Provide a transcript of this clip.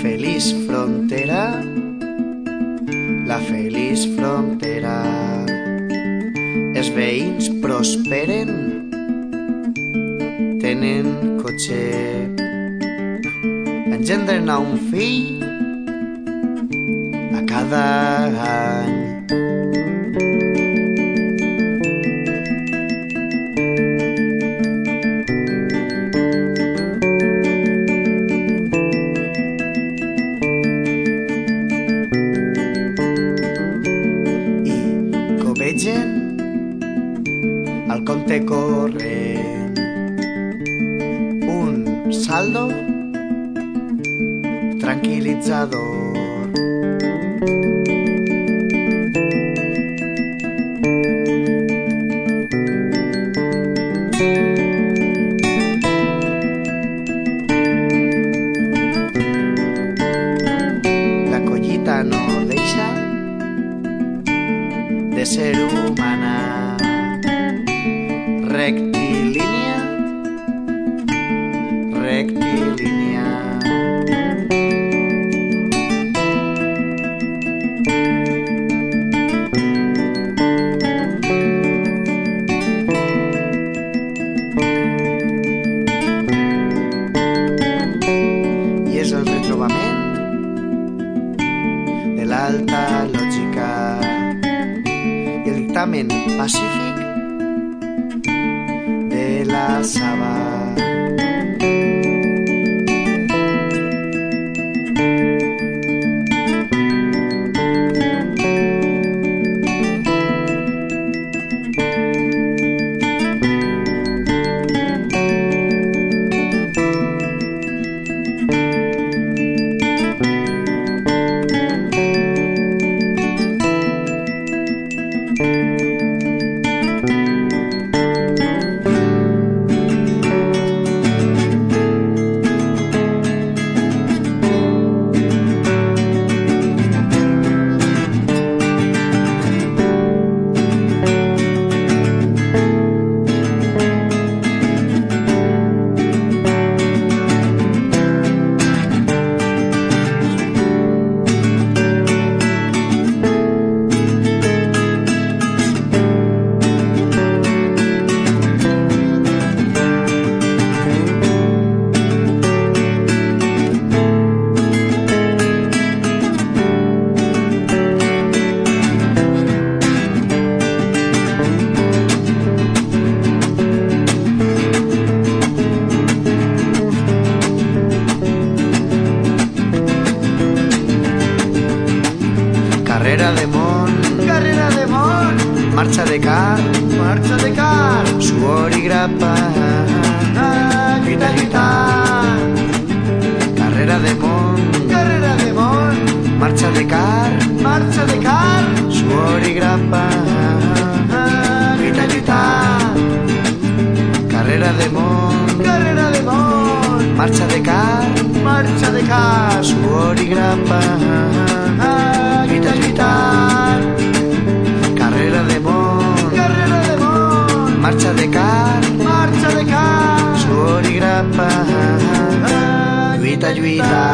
feliç frontera, la feliç frontera. Els veïns prosperen, tenen cotxe, engendren a un fill a cada any. El compte corrent. Un saldo tranquil·litzador. La collita no deixa de ser humana. Rectilínea, rectilínea. I és el retrobament de l'alta lògica i el dictamen pacífic de la. Marcha de car, marcha de car, suor i grapa, vitalitat. Carrera de mont, carrera de mont, marcha de car, marcha de car, suor i grapa, vitalitat. Carrera de mont, carrera de mont, marcha de car, marcha de car, suor i grapa, vitalitat. sweet life.